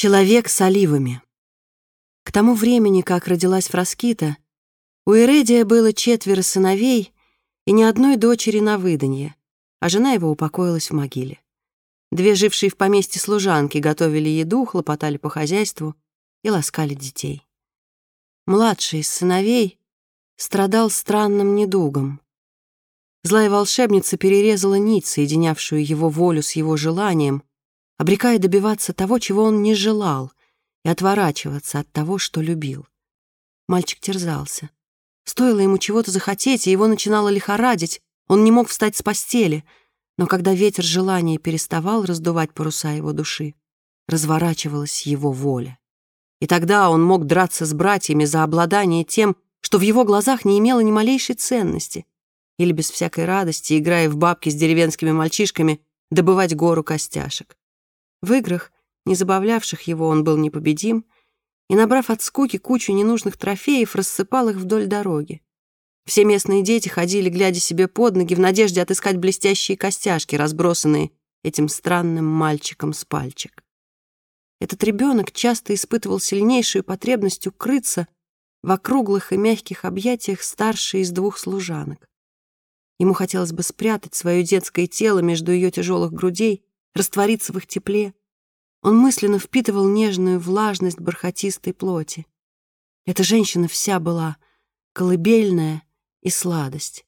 Человек с оливами. К тому времени, как родилась Фраскита, у Эредия было четверо сыновей и ни одной дочери на выданье, а жена его упокоилась в могиле. Две жившие в поместье служанки готовили еду, хлопотали по хозяйству и ласкали детей. Младший из сыновей страдал странным недугом. Злая волшебница перерезала нить, соединявшую его волю с его желанием, обрекая добиваться того, чего он не желал, и отворачиваться от того, что любил. Мальчик терзался. Стоило ему чего-то захотеть, и его начинало лихорадить, он не мог встать с постели, но когда ветер желания переставал раздувать паруса его души, разворачивалась его воля. И тогда он мог драться с братьями за обладание тем, что в его глазах не имело ни малейшей ценности, или без всякой радости, играя в бабки с деревенскими мальчишками, добывать гору костяшек. В играх, не забавлявших его, он был непобедим, и, набрав от скуки кучу ненужных трофеев, рассыпал их вдоль дороги. Все местные дети ходили, глядя себе под ноги, в надежде отыскать блестящие костяшки, разбросанные этим странным мальчиком с пальчик. Этот ребенок часто испытывал сильнейшую потребность укрыться в округлых и мягких объятиях старшей из двух служанок. Ему хотелось бы спрятать свое детское тело между ее тяжелых грудей раствориться в их тепле. Он мысленно впитывал нежную влажность бархатистой плоти. Эта женщина вся была колыбельная и сладость.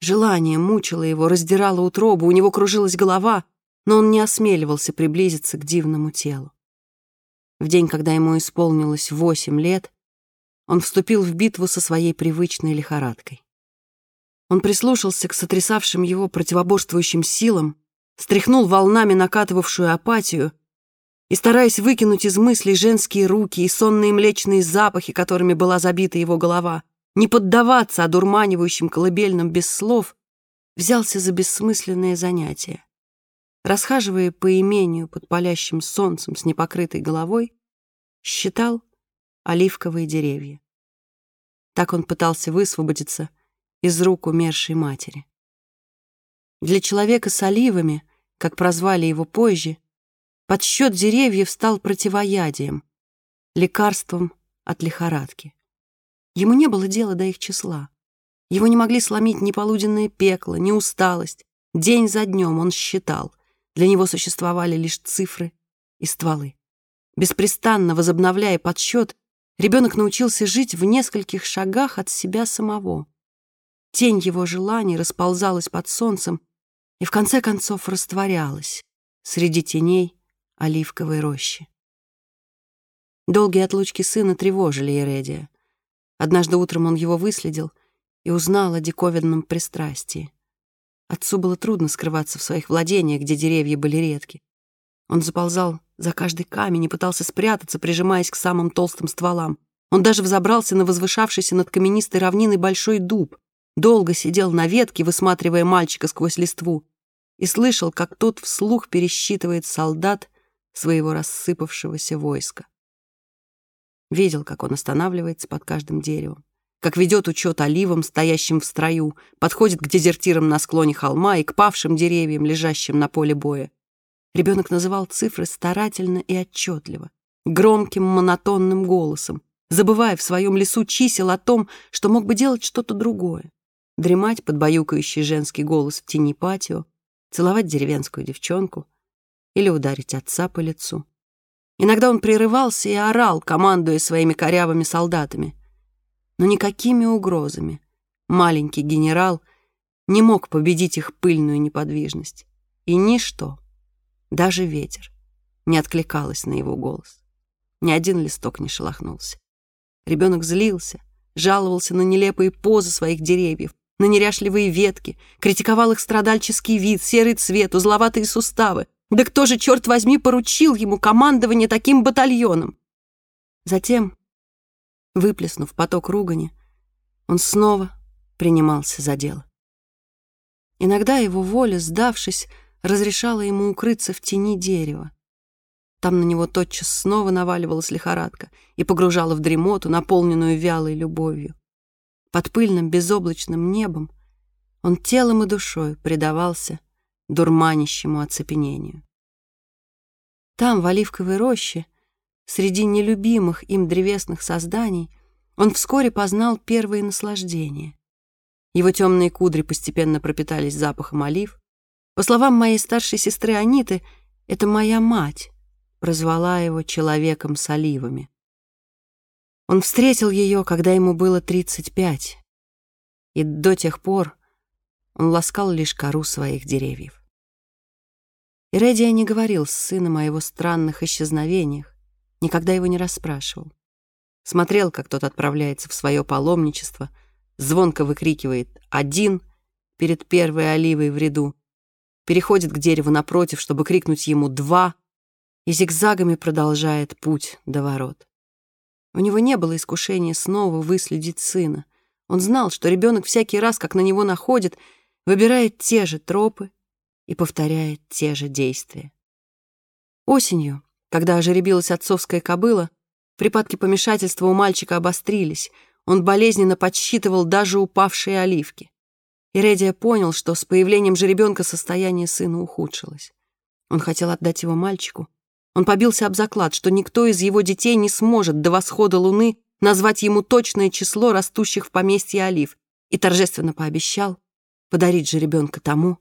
Желание мучило его, раздирало утробу, у него кружилась голова, но он не осмеливался приблизиться к дивному телу. В день, когда ему исполнилось восемь лет, он вступил в битву со своей привычной лихорадкой. Он прислушался к сотрясавшим его противоборствующим силам, стряхнул волнами накатывавшую апатию и, стараясь выкинуть из мыслей женские руки и сонные млечные запахи, которыми была забита его голова, не поддаваться одурманивающим колыбельным без слов, взялся за бессмысленное занятие. Расхаживая по имению под палящим солнцем с непокрытой головой, считал оливковые деревья. Так он пытался высвободиться из рук умершей матери. Для человека с оливами, как прозвали его позже, подсчет деревьев стал противоядием, лекарством от лихорадки. Ему не было дела до их числа. Его не могли сломить ни полуденное пекло, ни усталость. День за днем он считал. Для него существовали лишь цифры и стволы. Беспрестанно возобновляя подсчет, ребенок научился жить в нескольких шагах от себя самого. Тень его желаний расползалась под солнцем и в конце концов растворялась среди теней оливковой рощи. Долгие отлучки сына тревожили Ередия. Однажды утром он его выследил и узнал о диковинном пристрастии. Отцу было трудно скрываться в своих владениях, где деревья были редки. Он заползал за каждый камень и пытался спрятаться, прижимаясь к самым толстым стволам. Он даже взобрался на возвышавшийся над каменистой равниной большой дуб, долго сидел на ветке, высматривая мальчика сквозь листву, и слышал, как тот вслух пересчитывает солдат своего рассыпавшегося войска. Видел, как он останавливается под каждым деревом, как ведет учет оливам, стоящим в строю, подходит к дезертирам на склоне холма и к павшим деревьям, лежащим на поле боя. Ребенок называл цифры старательно и отчетливо, громким монотонным голосом, забывая в своем лесу чисел о том, что мог бы делать что-то другое дремать под баюкающий женский голос в тени патио, целовать деревенскую девчонку или ударить отца по лицу. Иногда он прерывался и орал, командуя своими корявыми солдатами. Но никакими угрозами маленький генерал не мог победить их пыльную неподвижность. И ничто, даже ветер, не откликалось на его голос. Ни один листок не шелохнулся. Ребенок злился, жаловался на нелепые позы своих деревьев, на неряшливые ветки, критиковал их страдальческий вид, серый цвет, узловатые суставы. Да кто же, черт возьми, поручил ему командование таким батальоном? Затем, выплеснув поток ругани, он снова принимался за дело. Иногда его воля, сдавшись, разрешала ему укрыться в тени дерева. Там на него тотчас снова наваливалась лихорадка и погружала в дремоту, наполненную вялой любовью под пыльным безоблачным небом, он телом и душой предавался дурманящему оцепенению. Там, в оливковой роще, среди нелюбимых им древесных созданий, он вскоре познал первые наслаждения. Его темные кудри постепенно пропитались запахом олив. По словам моей старшей сестры Аниты, это моя мать прозвала его человеком с оливами. Он встретил ее, когда ему было 35, и до тех пор он ласкал лишь кору своих деревьев. Иредия не говорил с сыном о его странных исчезновениях, никогда его не расспрашивал. Смотрел, как тот отправляется в свое паломничество, звонко выкрикивает «один» перед первой оливой в ряду, переходит к дереву напротив, чтобы крикнуть ему «два», и зигзагами продолжает путь до ворот. У него не было искушения снова выследить сына. Он знал, что ребенок всякий раз, как на него находит, выбирает те же тропы, и повторяет те же действия. Осенью, когда ожеребилась отцовская кобыла, припадки помешательства у мальчика обострились, он болезненно подсчитывал даже упавшие оливки. Иредия понял, что с появлением жеребенка состояние сына ухудшилось. Он хотел отдать его мальчику. Он побился об заклад, что никто из его детей не сможет до восхода луны назвать ему точное число растущих в поместье олив и торжественно пообещал подарить жеребенка тому,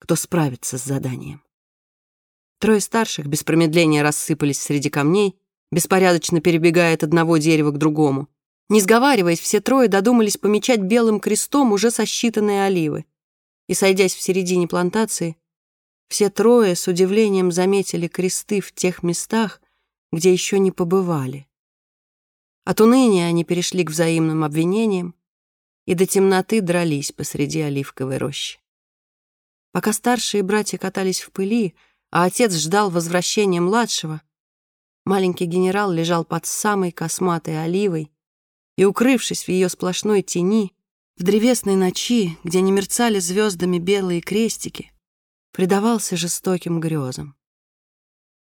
кто справится с заданием. Трое старших без промедления рассыпались среди камней, беспорядочно перебегая от одного дерева к другому. Не сговариваясь, все трое додумались помечать белым крестом уже сосчитанные оливы. И, сойдясь в середине плантации, все трое с удивлением заметили кресты в тех местах, где еще не побывали. От уныния они перешли к взаимным обвинениям и до темноты дрались посреди оливковой рощи. Пока старшие братья катались в пыли, а отец ждал возвращения младшего, маленький генерал лежал под самой косматой оливой и, укрывшись в ее сплошной тени, в древесной ночи, где не мерцали звездами белые крестики, предавался жестоким грезам.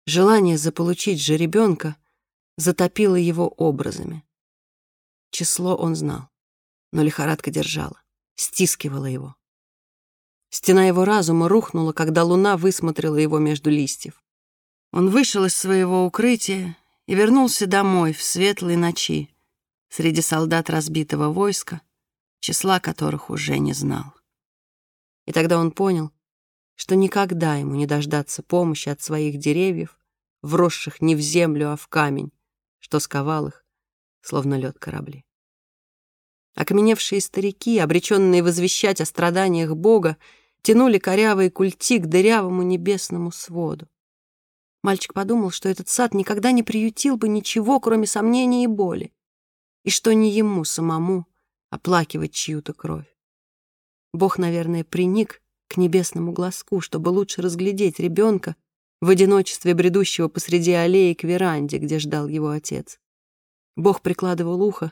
Желание заполучить жеребенка затопило его образами. Число он знал, но лихорадка держала, стискивала его. Стена его разума рухнула, когда луна высмотрела его между листьев. Он вышел из своего укрытия и вернулся домой в светлой ночи среди солдат разбитого войска, числа которых уже не знал. И тогда он понял, что никогда ему не дождаться помощи от своих деревьев, вросших не в землю, а в камень, что сковал их, словно лед корабли. Окаменевшие старики, обреченные возвещать о страданиях Бога, тянули корявые культи к дырявому небесному своду. Мальчик подумал, что этот сад никогда не приютил бы ничего, кроме сомнений и боли, и что не ему самому оплакивать чью-то кровь. Бог, наверное, приник к небесному глазку, чтобы лучше разглядеть ребенка в одиночестве бредущего посреди аллеи к веранде, где ждал его отец. Бог прикладывал ухо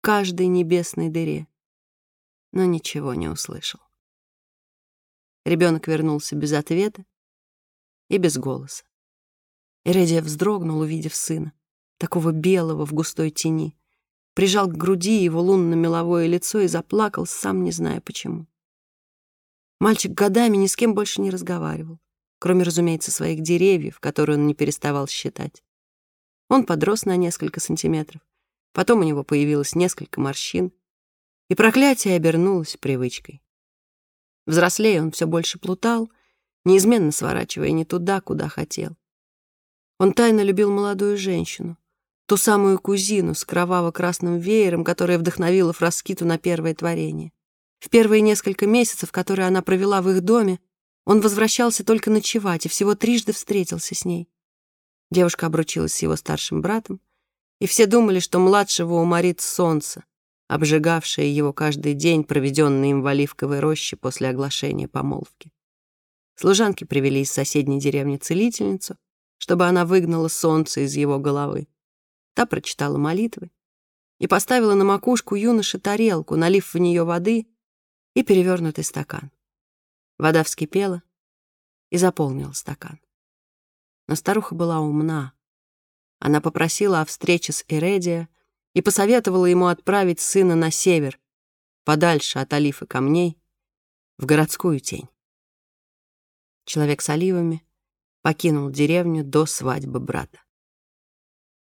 к каждой небесной дыре, но ничего не услышал. Ребенок вернулся без ответа и без голоса. Эредия вздрогнул, увидев сына, такого белого в густой тени, прижал к груди его лунно-меловое лицо и заплакал, сам не зная почему. Мальчик годами ни с кем больше не разговаривал, кроме, разумеется, своих деревьев, которые он не переставал считать. Он подрос на несколько сантиметров, потом у него появилось несколько морщин, и проклятие обернулось привычкой. Взрослея он все больше плутал, неизменно сворачивая не туда, куда хотел. Он тайно любил молодую женщину, ту самую кузину с кроваво-красным веером, которая вдохновила Фраскиту на первое творение. В первые несколько месяцев, которые она провела в их доме, он возвращался только ночевать и всего трижды встретился с ней. Девушка обручилась с его старшим братом, и все думали, что младшего уморит солнце, обжигавшее его каждый день, проведенный им в Оливковой роще после оглашения помолвки. Служанки привели из соседней деревни целительницу, чтобы она выгнала солнце из его головы. Та прочитала молитвы и поставила на макушку юноши тарелку, налив в нее воды и перевернутый стакан. Вода вскипела и заполнила стакан. Но старуха была умна. Она попросила о встрече с Эредия, и посоветовала ему отправить сына на север, подальше от олив и камней, в городскую тень. Человек с оливами покинул деревню до свадьбы брата.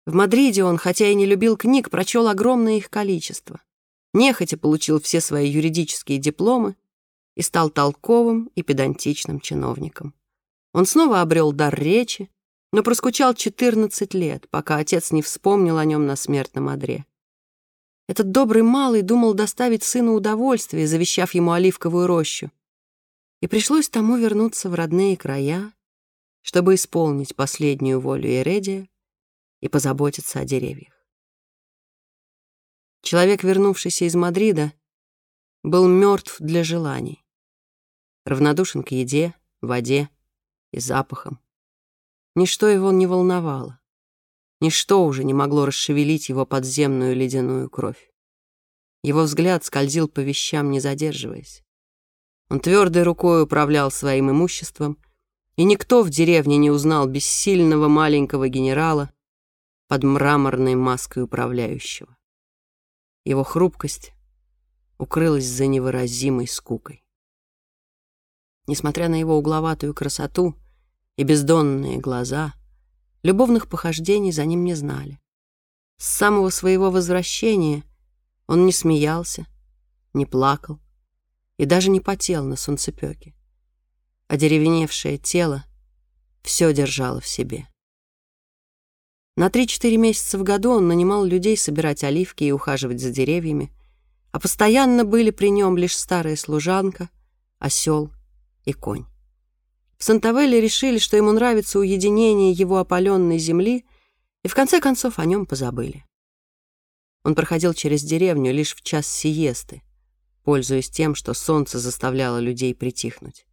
В Мадриде он, хотя и не любил книг, прочел огромное их количество. Нехотя получил все свои юридические дипломы и стал толковым и педантичным чиновником. Он снова обрел дар речи, но проскучал 14 лет, пока отец не вспомнил о нем на смертном одре. Этот добрый малый думал доставить сыну удовольствие, завещав ему оливковую рощу. И пришлось тому вернуться в родные края, чтобы исполнить последнюю волю Эредия и позаботиться о деревьях. Человек, вернувшийся из Мадрида, был мертв для желаний, равнодушен к еде, воде и запахам. Ничто его не волновало. Ничто уже не могло расшевелить его подземную ледяную кровь. Его взгляд скользил по вещам, не задерживаясь. Он твердой рукой управлял своим имуществом, и никто в деревне не узнал бессильного маленького генерала под мраморной маской управляющего. Его хрупкость укрылась за невыразимой скукой. Несмотря на его угловатую красоту и бездонные глаза — Любовных похождений за ним не знали. С самого своего возвращения он не смеялся, не плакал и даже не потел на солнцепёке. Одеревеневшее тело все держало в себе. На 3-4 месяца в году он нанимал людей собирать оливки и ухаживать за деревьями, а постоянно были при нем лишь старая служанка, осел и конь. В Сантавелле решили, что ему нравится уединение его опаленной земли, и в конце концов о нем позабыли. Он проходил через деревню лишь в час сиесты, пользуясь тем, что солнце заставляло людей притихнуть.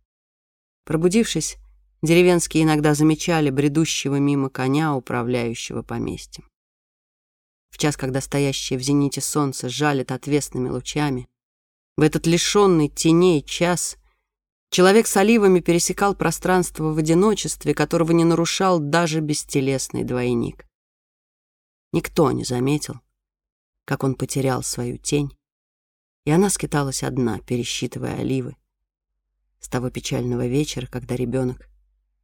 Пробудившись, деревенские иногда замечали бредущего мимо коня, управляющего поместьем. В час, когда стоящее в зените солнце жалит отвесными лучами, в этот лишенный теней час Человек с оливами пересекал пространство в одиночестве, которого не нарушал даже бестелесный двойник. Никто не заметил, как он потерял свою тень, и она скиталась одна, пересчитывая оливы, с того печального вечера, когда ребенок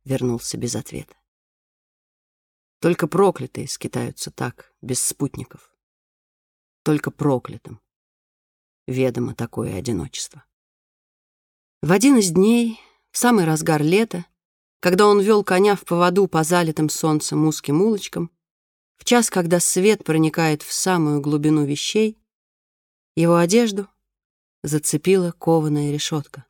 вернулся без ответа. Только проклятые скитаются так, без спутников. Только проклятым ведомо такое одиночество. В один из дней, в самый разгар лета, когда он вел коня в поводу по залитым солнцем узким улочкам, в час, когда свет проникает в самую глубину вещей, его одежду зацепила кованая решетка.